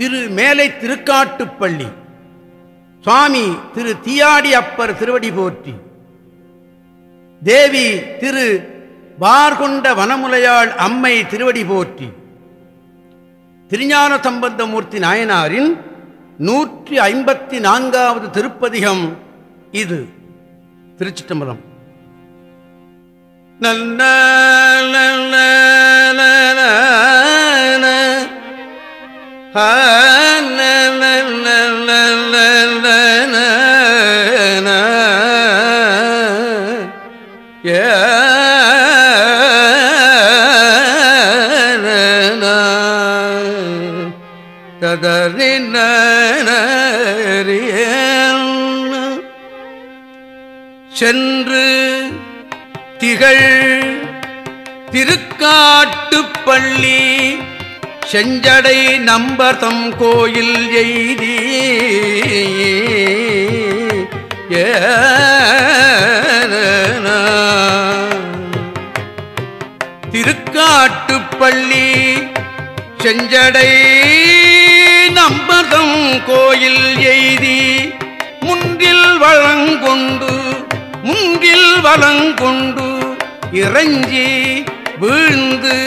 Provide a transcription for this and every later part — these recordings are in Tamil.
திரு மேலை திருக்காட்டுப்பள்ளி சுவாமி திரு தீயாடி அப்பர் திருவடி போற்றி. தேவி திரு பார்கொண்ட வனமுலையாள் அம்மை திருவடி போற்றி. திருஞான சம்பந்தமூர்த்தி நாயனாரின் நூற்றி ஐம்பத்தி நான்காவது திருப்பதிகம் இது. திருச்சிட்டம்பலம் நல்ல சென்று திகழ் திருக்காட்டுப்பள்ளி செஞ்சடை நம்பதம் கோயில் எய்தி. ஏன திருக்காட்டுப்பள்ளி செஞ்சடை நம்பதம் கோயில் எய்தி. முன்றில் வளங்கொண்டு முன்றில் வளங்கொண்டு இறஞ்சி வீழ்ந்து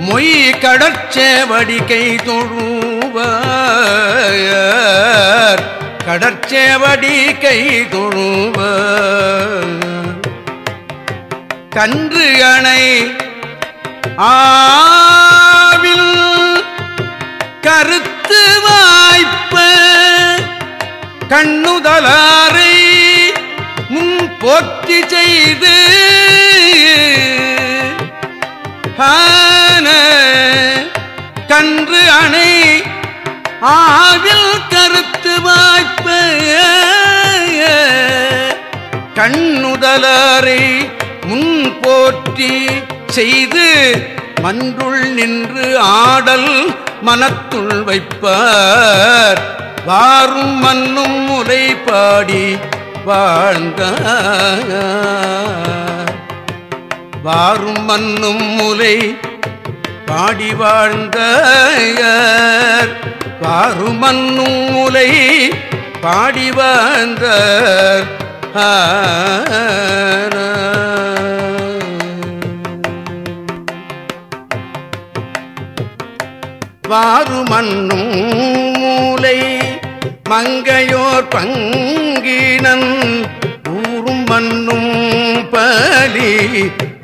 மொய் கடற்சேவடிக்கை தொழுவார். கடற்சேவடிக்கை தொழுவார். கன்று அணை ஆவில் கருத்து வாய்ப்ப. கண்ணுதலாரை முன் போற்றி செய்து கன்று அணை ஆவில் கருத்து வாய்ப்ப. கண்ணுதலாரை முன் போற்றி செய்து மன்றுள் நின்று ஆடல் மனத்துள் வைப்பார். வாரும் மண்ணும் முலை பாடி வாழ்ந்த வாரும் மண்ணும் முலை பாடி வாழ்ந்த வாரும் மண்ணும் பாடி வாழ்ந்த வாருமன்னும் மூலை மங்கையோர் பங்கினன் ஊரும் மண்ணும் பலி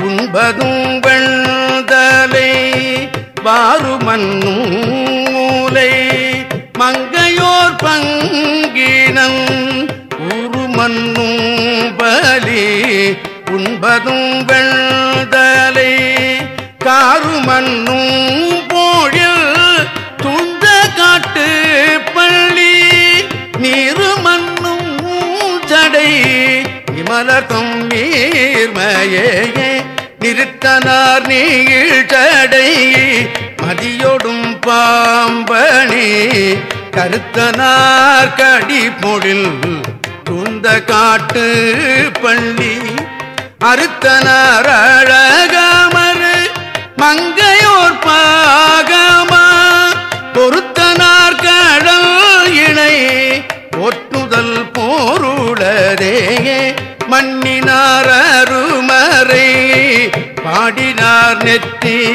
உண்பதும் வெள்ள வாருமன்னும் மூலை மங்கையோர் பங்கினன் ஊருமன்னும் பலி உண்பதும் வெண்தலை காருமன்னும் போழில் துண்ட காட்டு பள்ளி நீரு மண்ணும் ஜடை இமலகம் நீர்மையே நிறுத்தனார் நீழ்ச்சடையே பாம்பணி கருத்தனார் கடி பொழில் துந்த காட்டு பள்ளி. அறுத்தனார் அழகாமர் மங்கையோர் பாகமா. பொருத்தனார் கடல் இணை ஒட்டுதல் போருளரே மண்ணினார் அருமறை. ஆடினார் நெற்றி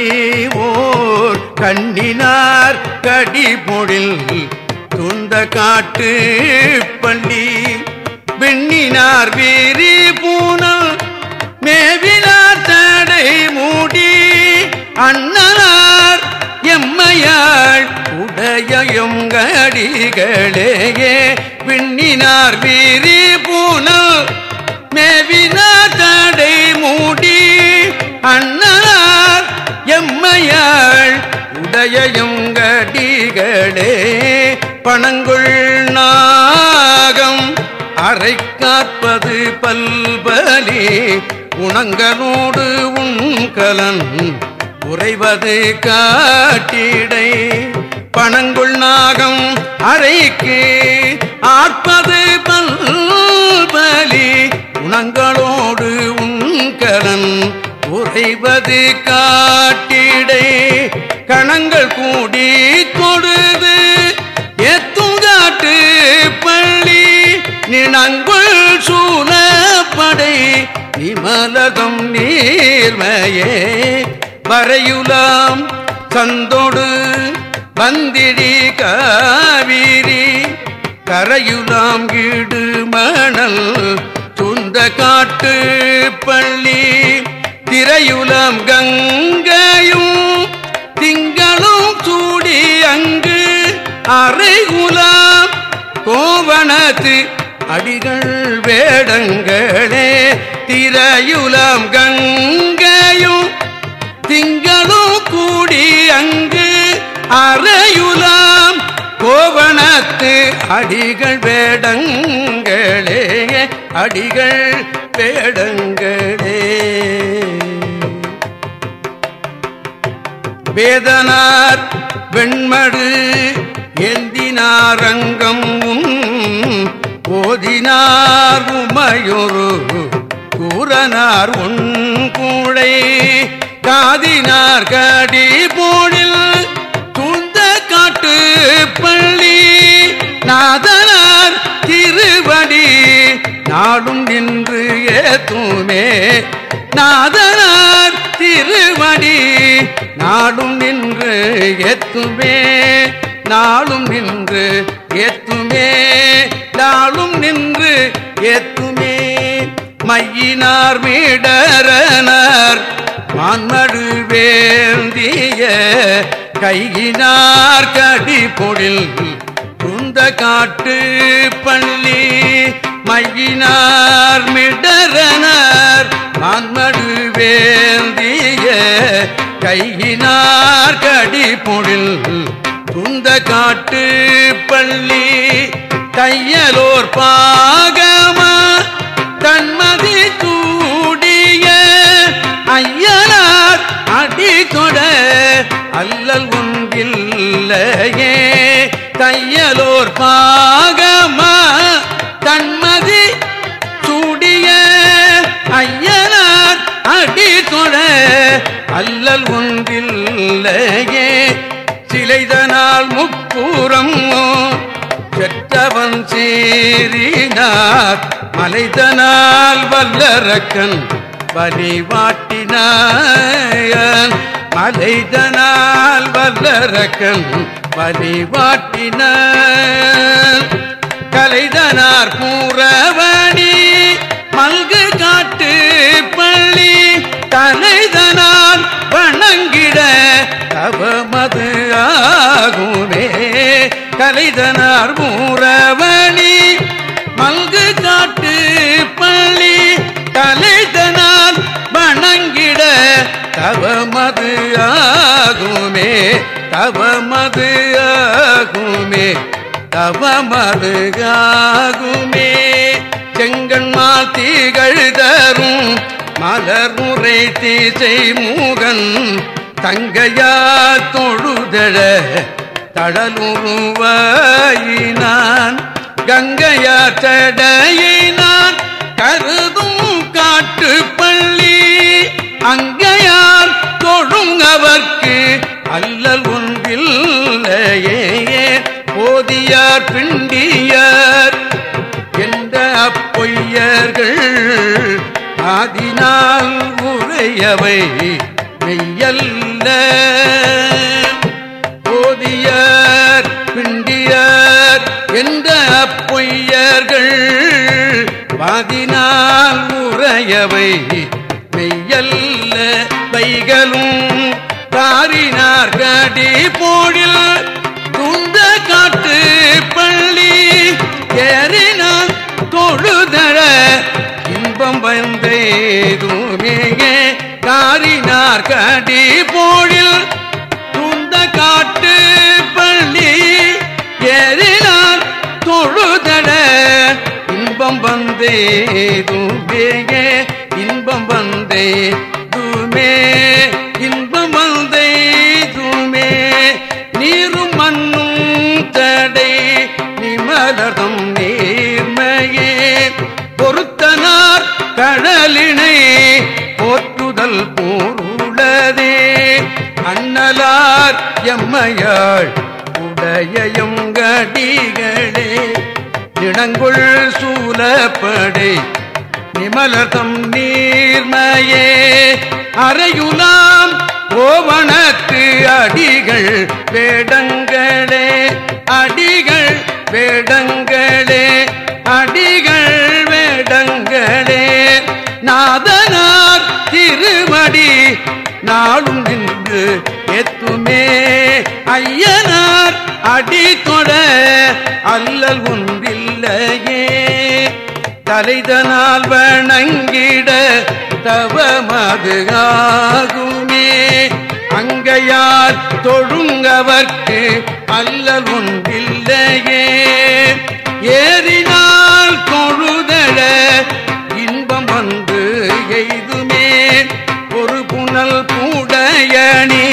ஓர் கண்ணினார் கடிபொழில் துந்த காட்டு பள்ளி. பெண்ணினார் வீரி பூனல் மேவினார் தடை மூடி. அண்ணனார் எம்மையாள் உடையங்கடிகளேயே பின்னினார் வீரி பூனல் மேவினார் அண்ணனார் எம்மையாள் உடைய எங்கடிகளே பணங்குள் நாகம் அரை காப்பது பல்பலி உணங்கனோடு உண்கலன் உறைவது காட்டிடை. பணங்குள் நாகம் அறைக்கு ஆற்பது பல்பலி உணங்களோடு செய்வது காட்டிடை. கணங்கள் கூடி தொழுது எத்துங்காட்டு பள்ளி. நினங்குள் சூழப்படை நிமலதம் நீர்மையே. வரையுலாம் சந்தொடு வந்திரி காவிரி. கரையுலாம் கீடு மணல். சுந்த காட்டு பள்ளி. திரையுலம் கங்கையும் திங்களும் சூடி அங்கு அறைகுலாம் கோவணத்து அடிகள் வேடங்களே. திரையுலாம் கங்கையும் திங்களும் கூடி அங்கு அறையுலாம் கோவணத்து அடிகள் வேடங்களே. அடிகள் வேடங்கள் வேதனார் வெண்மடு எந்தினாரங்கம் ஓதினார் உமையொரு கூறனார் உன் கூடை காதினார் கடி போடில் துந்த காட்டு பள்ளி நாதனார் திருவடி நாடும் நின்று ஏத்துமே நாதனார் திருவடி நாடும் நின்று எத்துமே நாளும் நின்று எத்துமே நாளும் நின்று எத்துமே மையினார் மீடரனார் மான்மடு வேந்திய கையினார் கடி பொழில். குந்த காட்டு பள்ளி மையினார் மிடரனார் மான்மடு வேந்திய கையினார் கடி பொழில் குந்த காட்டு பள்ளி தையலோர் பாகமா தன்மதி கூடிய ஐயனார் அடி தொட அல்லல் ஒன்றில்லையே தையலோர் பாகமா அல்லல் ஒன்றில்லையே சிலைதனால் முப்புறம் பெற்றவன் சீரினார் மலைதனால் வல்லரக்கன் வலிவாட்டினான் மலைதனால் வல்லரக்கன் வலிவாட்டினான் கலைதனார் கூற கலைதனார் மூரவணி மல்கு காட்டு பள்ளி கலைதனால் வணங்கிட தவமது ஆகுமே தவமது ஆகுமே தவமது ஆகுமே. செங்கண்மால் தீகள் தரும் மலர் முறை தீசை மூகன் தங்கையா தொழுதழ தடலுருவாயினான் கங்கையா தடையினான் கருதும் காட்டு பள்ளி அங்கையார் தொழும் அவர்க்கு அல்லல் ஒன்றில்லையே. போதியார் பிண்டியார் என்ற அப்பொய்யர்கள் ஆதினால் உரையவை மெய்யல்ல. வாதினால் முறையவை மெய்யல்ல வைகளும் தாரினார் கடி போடில் துந்த காட்டு பள்ளி ஏறினான் தொழுதழ இன்பம் வந்தேதுமே காரினார் கடி போடில் இன்பம் வந்தே தூமே இன்பம் வந்தே தூமே இன்பம் வந்தே தூமே நீரும் மண்ணும் தடை நிமலதம் நேர்மையே. பொருத்தனார் கடலினை போற்றுதல் போருளதே அண்ணலார் எம்மையாள் உடையங்கடிகளே இணங்குள் சூலப்படை. நிமலதம் நீர்மையே. அறையுலாம் கோவணத்து அடிகள் வேடங்களே. அடிகள் வேடங்களே. அடிகள் வேடங்களே. நாதனார் திருமடி நாளும் நின்று எத்துமே. ஐயன அடி தொட அல்லல் ஒன்றில்லையே தலைதனால் வணங்கிட தவமது ஆகுமே. அங்கையால் தொழுங்கவர்க்கு அல்லல் ஒன்றில்லையே ஏறினால் தொழுதழ இன்பம் வந்து எய்துமே. ஒரு புனல் பூடையணி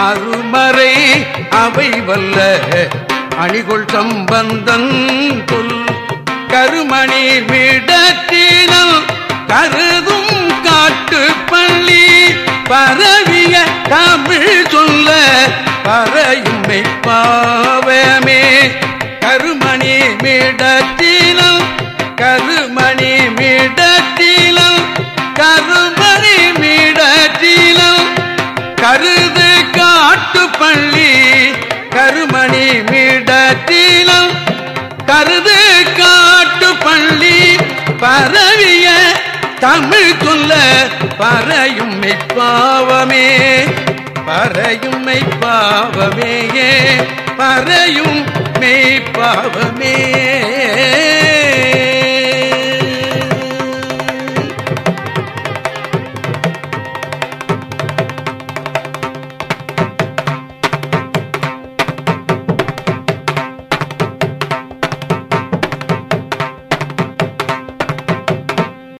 அருமறை அவை வல்ல அணிகொள் சம்பந்தன் சொல் கருமணி விடத்தினம் கருதும் காட்டு பள்ளி. பரவிய தமிழ் சொல்ல பறையுமை பாவமே கருமணி மிடத்தினம் கருமணி மிடத்தினம் கரும் பள்ளி கருமணி மிடத்தினம் கருது காட்டு பள்ளி பரவிய தமிழ் துல்ல பறையும் பாவமே பறையும் மெய்ப்பாவமேயே பறையும் மெய்ப்பாவமே.